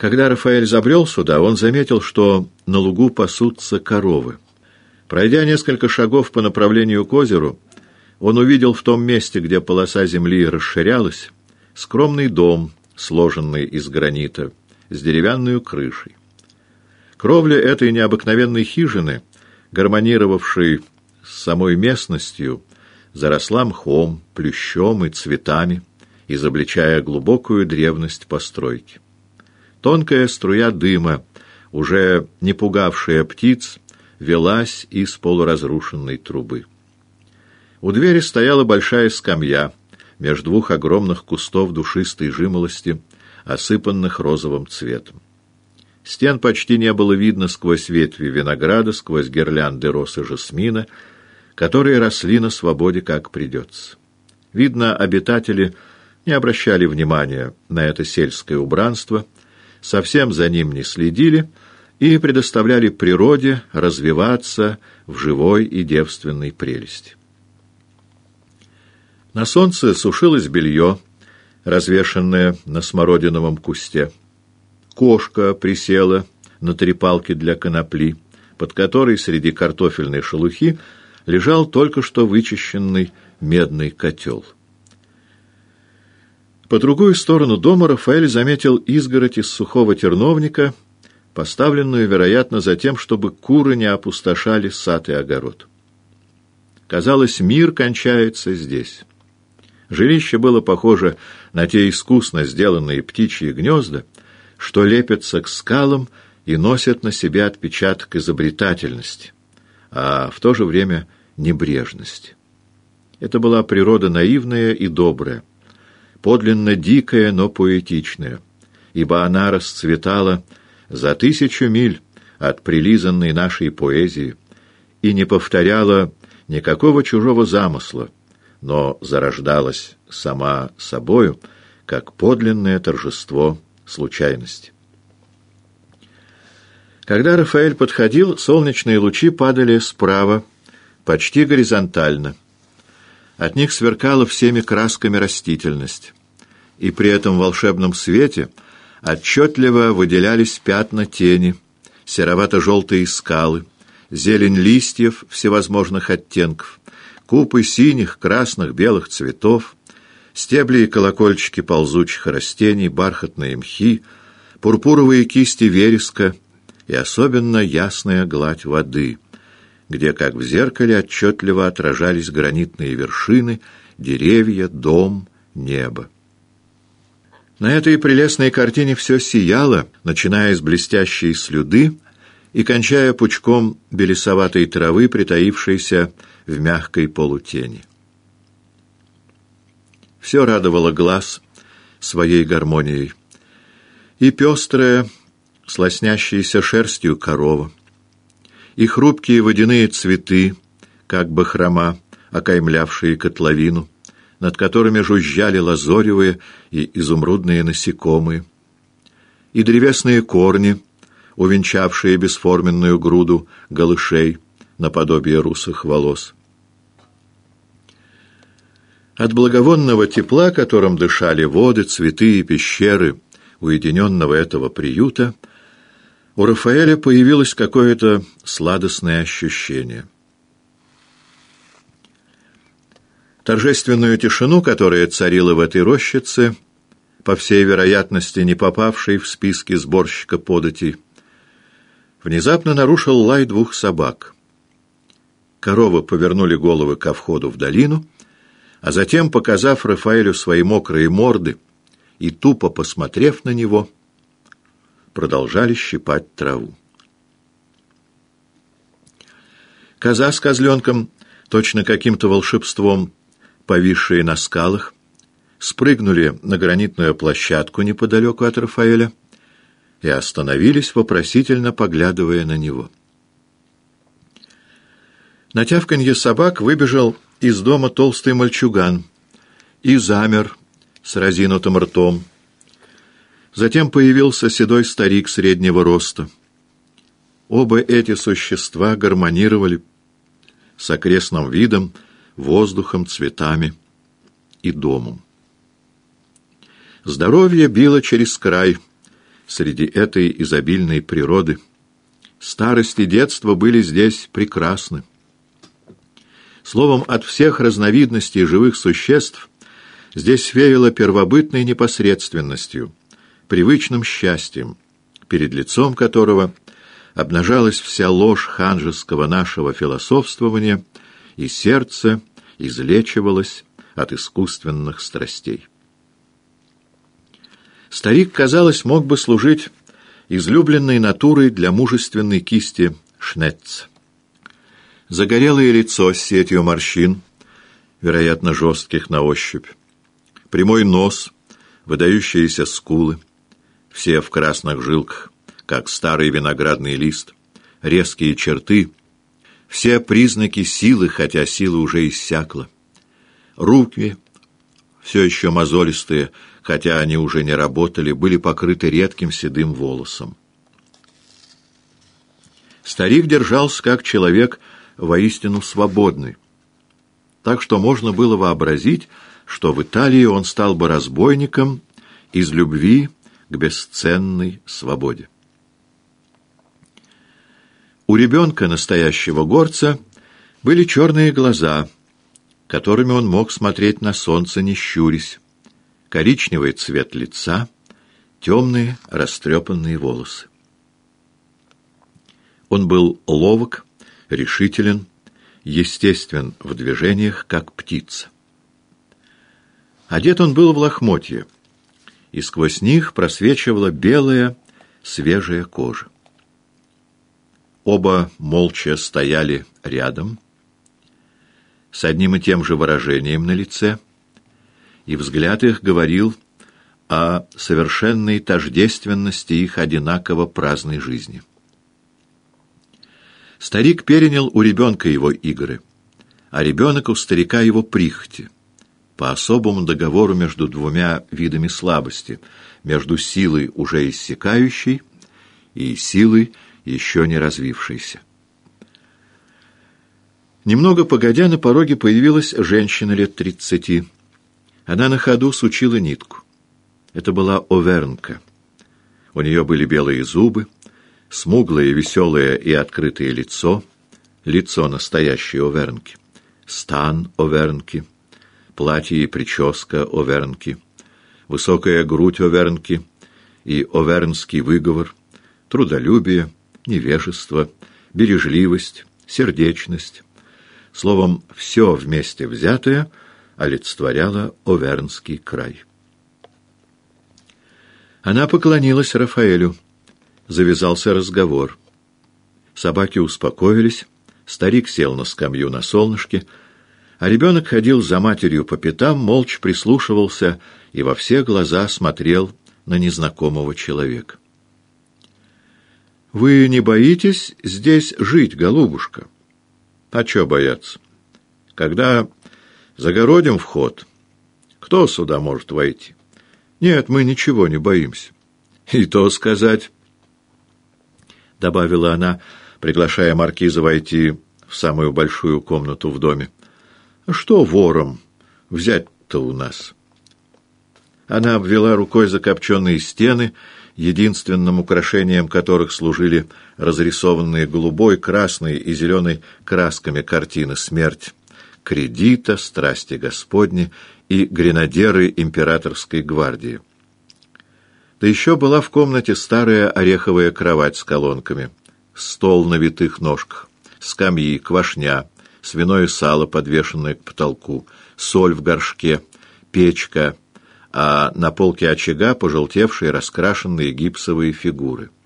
Когда Рафаэль забрел сюда, он заметил, что на лугу пасутся коровы. Пройдя несколько шагов по направлению к озеру, он увидел в том месте, где полоса земли расширялась, скромный дом, сложенный из гранита, с деревянной крышей. Кровля этой необыкновенной хижины, гармонировавшей с самой местностью, заросла мхом, плющом и цветами, изобличая глубокую древность постройки. Тонкая струя дыма, уже не пугавшая птиц, велась из полуразрушенной трубы. У двери стояла большая скамья между двух огромных кустов душистой жимолости, осыпанных розовым цветом. Стен почти не было видно сквозь ветви винограда, сквозь гирлянды роз и жасмина, которые росли на свободе как придется. Видно, обитатели не обращали внимания на это сельское убранство, совсем за ним не следили и предоставляли природе развиваться в живой и девственной прелести. На солнце сушилось белье, развешанное на смородиновом кусте. Кошка присела на трепалке для конопли, под которой среди картофельной шелухи лежал только что вычищенный медный котел. По другую сторону дома Рафаэль заметил изгородь из сухого терновника, поставленную, вероятно, за тем, чтобы куры не опустошали сад и огород. Казалось, мир кончается здесь. Жилище было похоже на те искусно сделанные птичьи гнезда, что лепятся к скалам и носят на себе отпечаток изобретательности, а в то же время небрежности. Это была природа наивная и добрая, подлинно дикая, но поэтичная, ибо она расцветала за тысячу миль от прилизанной нашей поэзии и не повторяла никакого чужого замысла, но зарождалась сама собою, как подлинное торжество случайности. Когда Рафаэль подходил, солнечные лучи падали справа, почти горизонтально. От них сверкала всеми красками растительность, и при этом волшебном свете отчетливо выделялись пятна тени, серовато-желтые скалы, зелень листьев всевозможных оттенков, купы синих, красных, белых цветов, стебли и колокольчики ползучих растений, бархатные мхи, пурпуровые кисти вереска и особенно ясная гладь воды, где, как в зеркале, отчетливо отражались гранитные вершины, деревья, дом, небо. На этой прелестной картине все сияло, начиная с блестящей слюды и кончая пучком белесоватой травы, притаившейся в мягкой полутени. Все радовало глаз своей гармонией. И пестрая, слоснящаяся шерстью корова, и хрупкие водяные цветы, как бы хрома, окаймлявшие котловину, над которыми жужжали лазоревые и изумрудные насекомые, и древесные корни, увенчавшие бесформенную груду голышей, наподобие русых волос. От благовонного тепла, которым дышали воды, цветы и пещеры уединенного этого приюта, у Рафаэля появилось какое-то сладостное ощущение. Торжественную тишину, которая царила в этой рощице, по всей вероятности не попавшей в списки сборщика податей, внезапно нарушил лай двух собак. Коровы повернули головы ко входу в долину — а затем, показав Рафаэлю свои мокрые морды и тупо посмотрев на него, продолжали щипать траву. Коза с козленком, точно каким-то волшебством, повисшие на скалах, спрыгнули на гранитную площадку неподалеку от Рафаэля и остановились, вопросительно поглядывая на него. На тявканье собак выбежал из дома толстый мальчуган и замер с разинутым ртом. Затем появился седой старик среднего роста. Оба эти существа гармонировали с окрестным видом, воздухом, цветами и домом. Здоровье било через край, среди этой изобильной природы. Старость и детство были здесь прекрасны. Словом, от всех разновидностей живых существ здесь веяло первобытной непосредственностью, привычным счастьем, перед лицом которого обнажалась вся ложь ханжеского нашего философствования, и сердце излечивалось от искусственных страстей. Старик, казалось, мог бы служить излюбленной натурой для мужественной кисти Шнетц. Загорелое лицо с сетью морщин, вероятно, жестких на ощупь, прямой нос, выдающиеся скулы, все в красных жилках, как старый виноградный лист, резкие черты, все признаки силы, хотя сила уже иссякла. Руки, все еще мозолистые, хотя они уже не работали, были покрыты редким седым волосом. Старик держался как человек воистину свободный, так что можно было вообразить, что в Италии он стал бы разбойником из любви к бесценной свободе. У ребенка настоящего горца были черные глаза, которыми он мог смотреть на солнце, не щурясь, коричневый цвет лица, темные растрепанные волосы. Он был ловок, решителен, естествен в движениях, как птица. Одет он был в лохмотье, и сквозь них просвечивала белая, свежая кожа. Оба молча стояли рядом, с одним и тем же выражением на лице — и взгляд их говорил о совершенной тождественности их одинаково праздной жизни. Старик перенял у ребенка его игры, а ребенок у старика его прихоти, по особому договору между двумя видами слабости, между силой уже иссякающей и силой еще не развившейся. Немного погодя, на пороге появилась женщина лет тридцати, она на ходу сучила нитку. Это была Овернка. У нее были белые зубы, смуглое, веселое и открытое лицо, лицо настоящей Овернки, стан Овернки, платье и прическа Овернки, высокая грудь Овернки и овернский выговор, трудолюбие, невежество, бережливость, сердечность. Словом, все вместе взятое — олицетворяла Овернский край. Она поклонилась Рафаэлю. Завязался разговор. Собаки успокоились, старик сел на скамью на солнышке, а ребенок ходил за матерью по пятам, молча прислушивался и во все глаза смотрел на незнакомого человека. «Вы не боитесь здесь жить, голубушка?» «А чё бояться? Когда Загородим вход. Кто сюда может войти? Нет, мы ничего не боимся. И то сказать, — добавила она, приглашая маркиза войти в самую большую комнату в доме. Что вором взять-то у нас? Она обвела рукой закопченные стены, единственным украшением которых служили разрисованные голубой, красной и зеленой красками картины «Смерть» кредита, страсти Господни и гренадеры императорской гвардии. Да еще была в комнате старая ореховая кровать с колонками, стол на витых ножках, скамьи, квашня, свиное сало, подвешенное к потолку, соль в горшке, печка, а на полке очага пожелтевшие раскрашенные гипсовые фигуры —